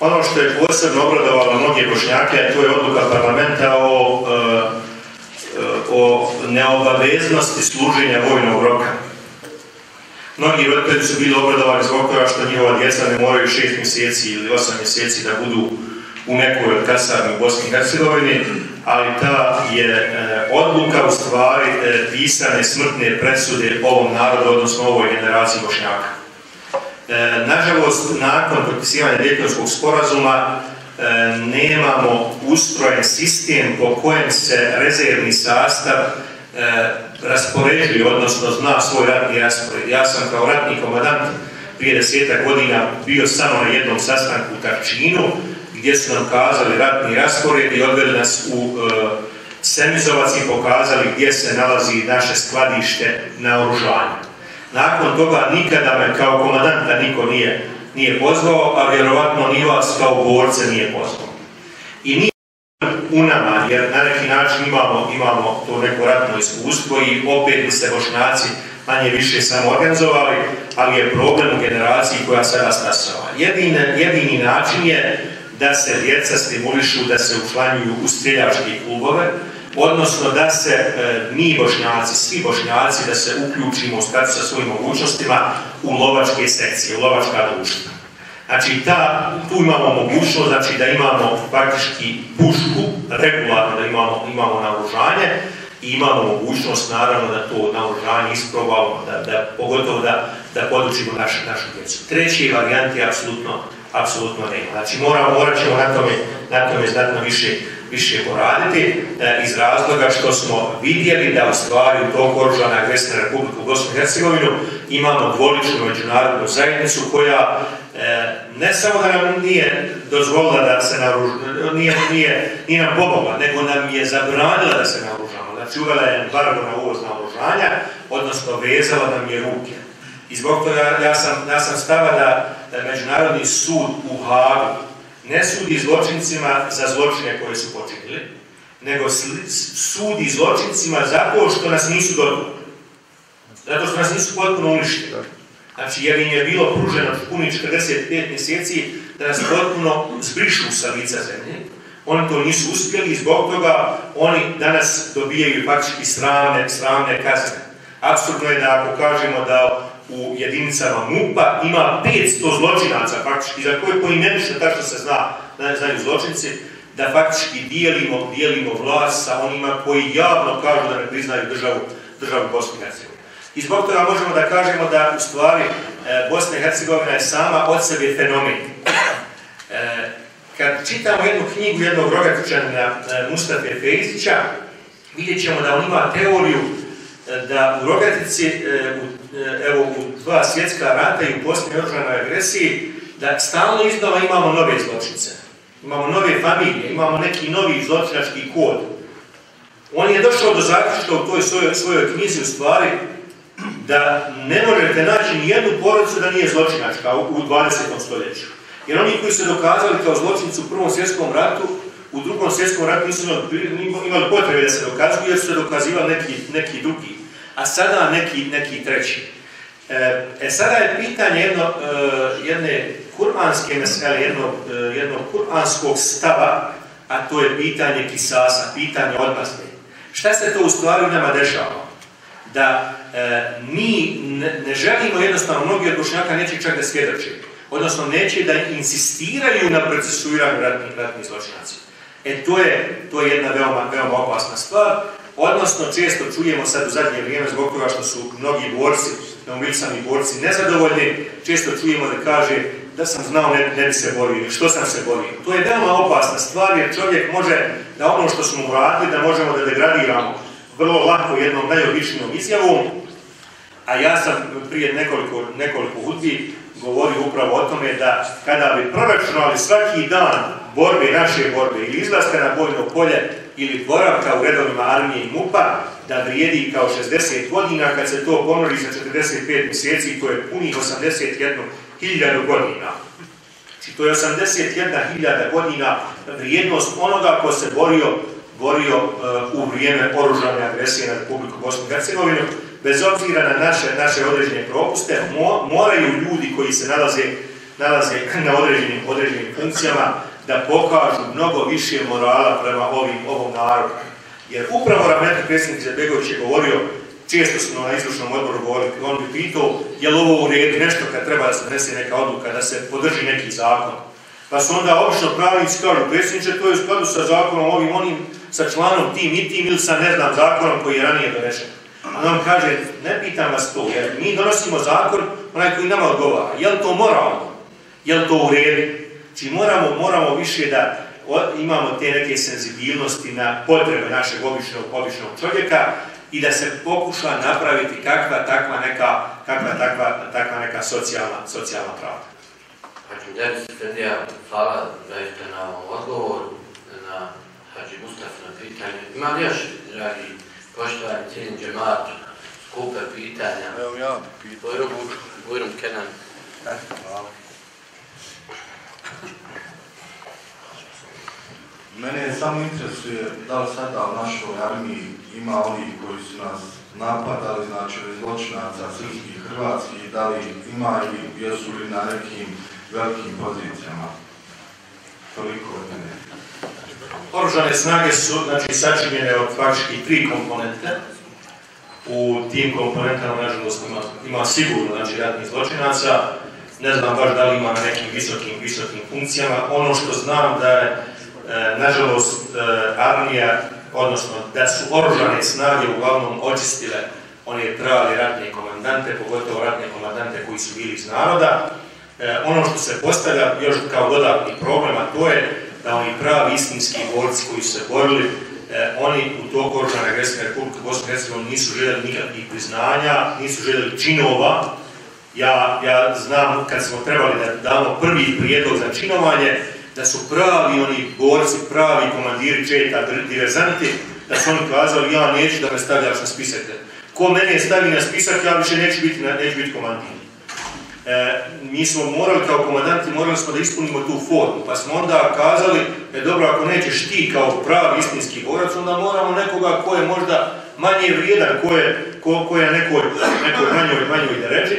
Ono što je posebno obradovalo mnoge bošnjake, to je odluka parlamenta o, e, o neobaveznosti služenja vojnog roka. Mnogi roditelji su bili obradovali zbog toga što njihova djeca ne moraju šest mjeseci ili osam mjeseci da budu u nekoj od kasarni u Bosni i Hercegovini, ali ta je e, odluka u stvari e, pisane smrtne presude ovom narodu, odnosno ovoj generaciji bošnjaka. E, nažalost, nakon potpisivanja Djetonskog sporazuma e, nemamo ustrojen sistem po kojem se rezervni sastav e, raspoređuje, odnosno zna svoj ratni raspored. Ja sam kao ratni komadant prije deseta godina bio samo na jednom sastanku u Tarčinu, gdje su nam kazali ratni raspored i odveli nas u e, Semizovac i pokazali gdje se nalazi naše skladište na oružanju. Nakon toga nikada me kao komadanta niko nije, nije pozvao, a vjerovatno ni vas kao borce nije pozvao. I nije u nama, jer na neki način imamo, imamo to neko ratno iskustvo i opet bi se bošnjaci manje više samo organizovali, ali je problem u generaciji koja se rastasava. Jedini, jedini način je da se djeca stimulišu da se učlanjuju u streljačke klubove, odnosno da se e, mi bošnjaci, svi bošnjaci, da se uključimo u skladu sa svojim mogućnostima u lovačke sekcije, u lovačka društva. Znači, ta, tu imamo mogućnost, znači da imamo praktički pušku, regularno da imamo, imamo naoružanje i imamo mogućnost, naravno, da to naoružanje isprobamo, da, da, pogotovo da, da podučimo naš, našu djecu. Treći varijant je apsolutno, apsolutno nema. Znači, moramo, morat ćemo na tome, na tome znatno više više poraditi e, iz razloga što smo vidjeli da u stvari u toku oružana agresna Republika u Bosnu i Hercegovinu imamo dvoličnu međunarodnu zajednicu koja e, ne samo da nam nije dozvolila da se naružamo, nije, nije, nije nam pomogla, nego nam je zabranila da se naružamo. Znači uvela je embargo na uvoz naružanja, odnosno vezala nam je ruke. I zbog toga ja sam, ja sam stava da, da Međunarodni sud u Hagu ne sudi zločincima za zločine koje su počinili, nego sudi zločincima zato što nas nisu dobili. Zato što nas nisu potpuno uništili. Znači, jer im je bilo pruženo puni 45 mjeseci da nas potpuno zbrišu sa lica zemlje. Oni to nisu uspjeli i zbog toga oni danas dobijaju faktički sravne, sravne kazne. Absurdno je da ako kažemo da u jedinicama MUPA ima 500 zločinaca faktički, za koje poimenično tako se zna, znaju zločinci, da faktički dijelimo, dijelimo vlast sa onima koji javno kažu da ne priznaju državu, državu Bosne i Hercegovine. I zbog toga možemo da kažemo da u stvari e, Bosna i Hercegovina je sama od sebe fenomen. E, kad čitamo jednu knjigu jednog rogatičana e, Mustafa Fejzića, vidjet ćemo da on ima teoriju da u Rogatici, evo, u dva svjetska rata i u posljednje oružanoj agresiji, da stalno iznova imamo nove zločnice. Imamo nove familije, imamo neki novi zločinački kod. On je došao do zaključka u toj svojoj, svojoj knjizi u stvari da ne možete naći ni jednu porodicu da nije zločinačka u, u 20. stoljeću. Jer oni koji su dokazali kao zločinci u Prvom svjetskom ratu, u drugom svjetskom ratu nisu imali potrebe da se dokazuju, jer su se dokazivali neki, neki drugi, a sada neki, neki treći. E, e sada je pitanje jedno, e, jedne kurmanske mesele, jednog, e, jednog kurmanskog stava, a to je pitanje kisasa, pitanje odmazne. Šta se to u stvari nama dešava? Da e, mi ne, ne želimo jednostavno, mnogi od bošnjaka neće čak da svjedoče, odnosno neće da insistiraju na procesuiranju ratnih, ratnih zločinaca. E to je, to je jedna veoma, veoma opasna stvar, odnosno često čujemo sad u zadnje vrijeme zbog toga što su mnogi borci, neumilsani borci nezadovoljni, često čujemo da kaže da sam znao ne, ne bi se borio, što sam se borio. To je veoma opasna stvar jer čovjek može da ono što smo uradili, da možemo da degradiramo vrlo lako jednom najobičnijom izjavom, a ja sam prije nekoliko, nekoliko hudbi govorio upravo o tome da kada bi proračunali svaki dan borbe, naše borbe ili izlaska na bojno polje ili boravka u redovima armije i MUPA, da vrijedi kao 60 godina kad se to pomori za 45 mjeseci, to je punih 81.000 godina. Znači, to je 81.000 godina vrijednost onoga ko se borio, borio e, u vrijeme oružane agresije na Republiku Bosnu i Hercegovinu. Bez obzira na naše, naše određene propuste, mo, moraju ljudi koji se nalaze, nalaze na određenim, određenim funkcijama da pokažu mnogo više morala prema ovim, ovom narodu. Jer upravo Rahmetli predsjednik Zebegović je govorio često smo na izvršnom odboru govorili, on bi pitao je li ovo u redu nešto kad treba da se donese neka odluka, da se podrži neki zakon. Pa su onda obično pravnici kažu, predsjedniče, to je u skladu sa zakonom ovim, onim, sa članom tim i tim ili sa ne znam zakonom koji je ranije donešen. A on kaže, ne pitam vas to, jer mi donosimo zakon onaj koji nama odgovara. Je li to moralno? Je li to u redu? Či moramo, moramo više da imamo te neke senzibilnosti na potrebe našeg običnog, običnog čovjeka, i da se pokuša napraviti kakva takva neka kakva takva takva neka socijalna socijalna pravda. Znači, Dersi Fendija, hvala zaista na ovom odgovoru, na Hađi Mustafa na pitanje. Ima li još, dragi poštovani cijenim džemat, skupe pitanja? Evo ja, pitanje. Bujrum, Bujrum Kenan. Hvala. Mene samo interesuje da li sada u našoj armiji ima oni koji su nas napadali, znači zločinaca srpskih i hrvatskih, da li ima ili jesu li na nekim velikim pozicijama. Toliko od mene. Oružane snage su znači, sačinjene od faktički tri komponente. U tim komponentama, nažalost, ima, ima sigurno znači, ratnih zločinaca. Ne znam baš da li ima na nekim visokim, visokim funkcijama. Ono što znam da je, e, nažalost, e, armija odnosno da su oružane snage uglavnom očistile one pravi ratne komandante, pogotovo ratne komandante koji su bili iz naroda. E, ono što se postavlja još kao dodatni problem, a to je da oni pravi istinski borci koji su se borili, e, oni u toku oružane agresivne republike Bosne i Hercegovine nisu željeli nikakvih priznanja, nisu željeli činova. Ja, ja znam kad smo trebali da damo prvi prijedlog za činovanje, da su pravi oni borci, pravi komandiri četa, diverzanti, da su oni kazali, ja neću da me stavljaš na spisak. Ko mene stavi na spisak, ja više neću biti, neću biti komandir. E, mi smo morali kao komandanti, morali smo da ispunimo tu formu, pa smo onda kazali, e dobro, ako nećeš ti kao pravi istinski borac, onda moramo nekoga ko je možda manje vrijedan, ko je, ko, ko je nekoj, nekoj manjoj, manjoj da ređi,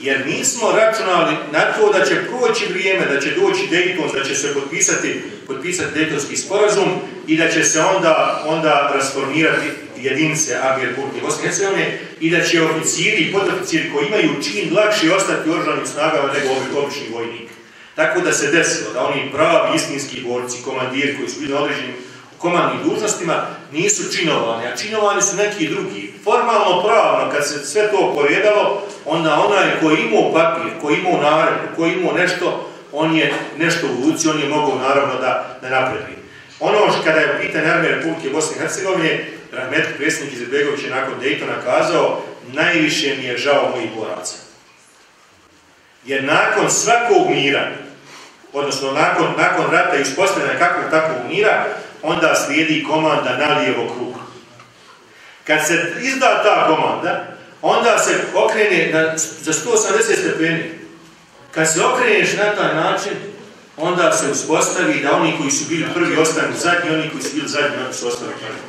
jer nismo računali na to da će proći vrijeme, da će doći Dayton, da će se potpisati, potpisati Daytonski sporazum i da će se onda, onda rasformirati jedinice Abir Burke Bosne i da će oficiri i podoficiri koji imaju čin lakše ostati u oržanim snagama nego ovih običnih vojnika. Tako da se desilo da oni pravi istinski borci, komandiri koji su bili na određenim komandnim dužnostima nisu činovani, a činovani su neki drugi. Formalno pravno, kad se sve to poredalo, onda onaj koji imao papir, koji imao naredbu, koji imao nešto, on je nešto u luci, on je mogao naravno da, da napredi. Ono što kada je pitan Armije Republike Bosne i Hercegovine, Rahmet, predsjednik Izetbegović je nakon Daytona kazao, najviše mi je žao mojih boraca. Jer nakon svakog mira, odnosno nakon, nakon rata i uspostavljena kakvog takvog mira, onda slijedi komanda na lijevo krug. Kad se izda ta komanda, onda se okrene na, za 180 stepeni. Kad se okreneš na taj način, onda se uspostavi da oni koji su bili prvi ostanu zadnji, oni koji su bili zadnji, oni su ostali prvi.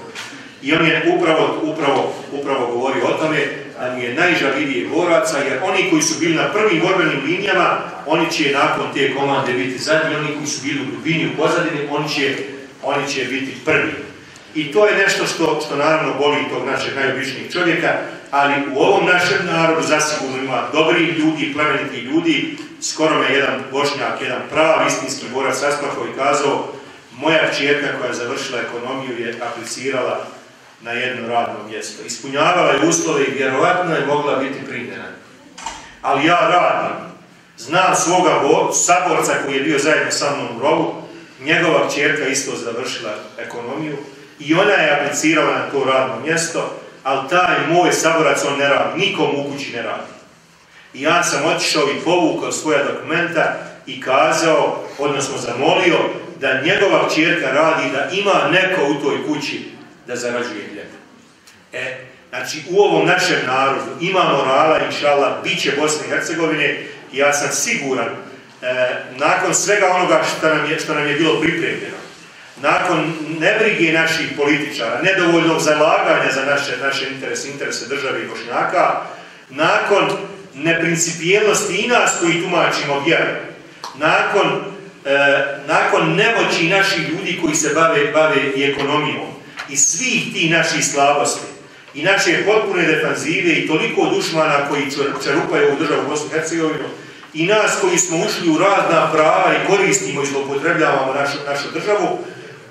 I on je upravo, upravo, upravo govorio o tome da mi je najžavidije boraca, jer oni koji su bili na prvim borbenim linijama, oni će nakon te komande biti zadnji, oni koji su bili u dubini, u pozadini, oni će oni će biti prvi. I to je nešto što, što naravno boli tog našeg najobičnijeg čovjeka, ali u ovom našem narodu zasigurno ima dobri ljudi, plemeniti ljudi. Skoro me jedan bošnjak, jedan prava istinski borac rasplakao i kazao moja čjerka koja je završila ekonomiju je aplicirala na jedno radno mjesto. Ispunjavala je uslove i vjerovatno je mogla biti primjena. Ali ja radim. Znam svoga saborca koji je bio zajedno sa mnom u rovu, njegova čerka isto završila ekonomiju i ona je aplicirala na to radno mjesto, ali taj moj saborac on ne radi, nikom u kući ne radi. I ja sam otišao i povukao svoja dokumenta i kazao, odnosno zamolio, da njegova čerka radi, da ima neko u toj kući da zarađuje hljeb. E, znači, u ovom našem narodu ima morala, inšala, bit će Bosne i Hercegovine i ja sam siguran, e, nakon svega onoga što nam je, što nam je bilo pripremljeno, nakon nebrige naših političara, nedovoljnog zalaganja za naše, naše interese, interese države i bošnjaka, nakon neprincipijelnosti i nas koji tumačimo vjeru, nakon, e, nakon nemoći naših ljudi koji se bave, bave i ekonomijom i svih ti naših slabosti i naše potpune defanzive i toliko dušmana koji čarupaju u državu Bosnu i Hercegovinu i nas koji smo ušli u razna prava i koristimo i zlopotrebljavamo našu, našu državu,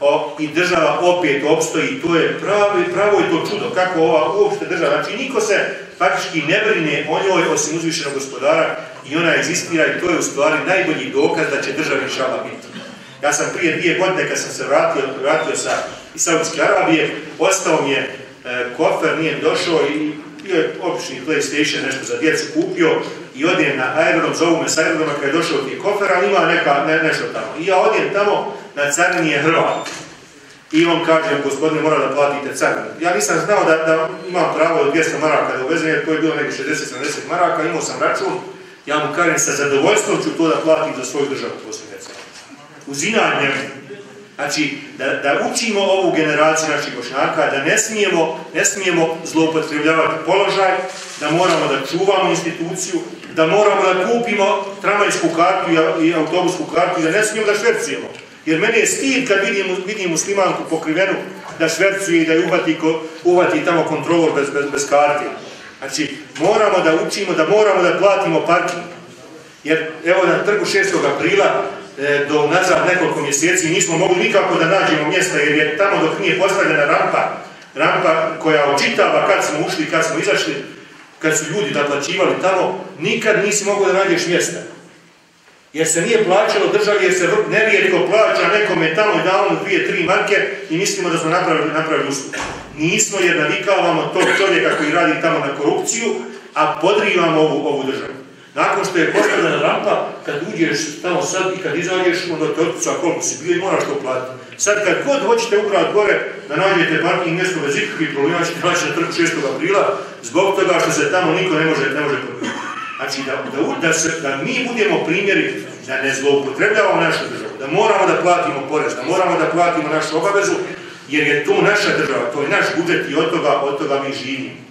o, i država opet opstoji, to je pravo, pravo je to čudo, kako ova uopšte država, znači niko se faktički ne brine o njoj osim uzvišenog gospodara i ona egzistira i to je u stvari najbolji dokaz da će država inšala biti. Ja sam prije dvije godine kad sam se vratio, vratio sa iz Saudijske Arabije, ostao mi je e, kofer, nije došao i bio je obični PlayStation, nešto za djecu kupio i odijem na aerodrom, zovu me sa aerodroma kada je došao ti kofer, ali ima neka, ne, nešto tamo. I ja odijem tamo, na carini je Hrvat. I on kaže, gospodine, mora da platite carinu. Ja nisam znao da, da imam pravo od 200 maraka da uvezem, jer to je bilo neki 60-70 maraka, imao sam račun, ja mu kažem, sa zadovoljstvom ću to da platim za svoju državu posle Uzinanje. Znači, da, da učimo ovu generaciju naših bošnjaka, da ne smijemo, ne smijemo zloupotrebljavati položaj, da moramo da čuvamo instituciju, da moramo da kupimo tramvajsku kartu i autobusku kartu i da ne smijemo da švercijemo. Jer meni je stid kad vidim, vidim muslimanku pokrivenu da švercuje i da je uhvati, uhvati tamo kontrolor bez, bez, bez karte. Znači, moramo da učimo, da moramo da platimo parking. Jer, evo, na trgu 6. aprila, E, do nazad nekoliko mjeseci, nismo mogli nikako da nađemo mjesta, jer je tamo dok nije postavljena rampa, rampa koja očitava kad smo ušli, kad smo izašli, kad su ljudi naplaćivali tamo, nikad nisi mogao da nađeš mjesta jer se nije plaćalo državi, jer se nerijetko plaća nekome tamo i dao mu dvije, tri marke i mislimo da smo napravili, napravili uslugu. Nismo jer navikavamo tog čovjeka koji radi tamo na korupciju, a podrivamo ovu, ovu državu. Nakon što je postavljena rampa, kad uđeš tamo sad i kad izađeš, onda te otkuca koliko si bio i moraš to platiti. Sad kad god hoćete ugrad gore da nađete parking mjesto bez ikakvih problema, ćete naći na trgu 6. aprila, zbog toga što se tamo niko ne može, ne može propiti. Znači, da, da, da, se, da mi budemo primjeri da ne zloupotrebljavamo našu državu, da moramo da platimo porez, da moramo da platimo našu obavezu, jer je to naša država, to je naš budžet i od toga, od toga mi živimo.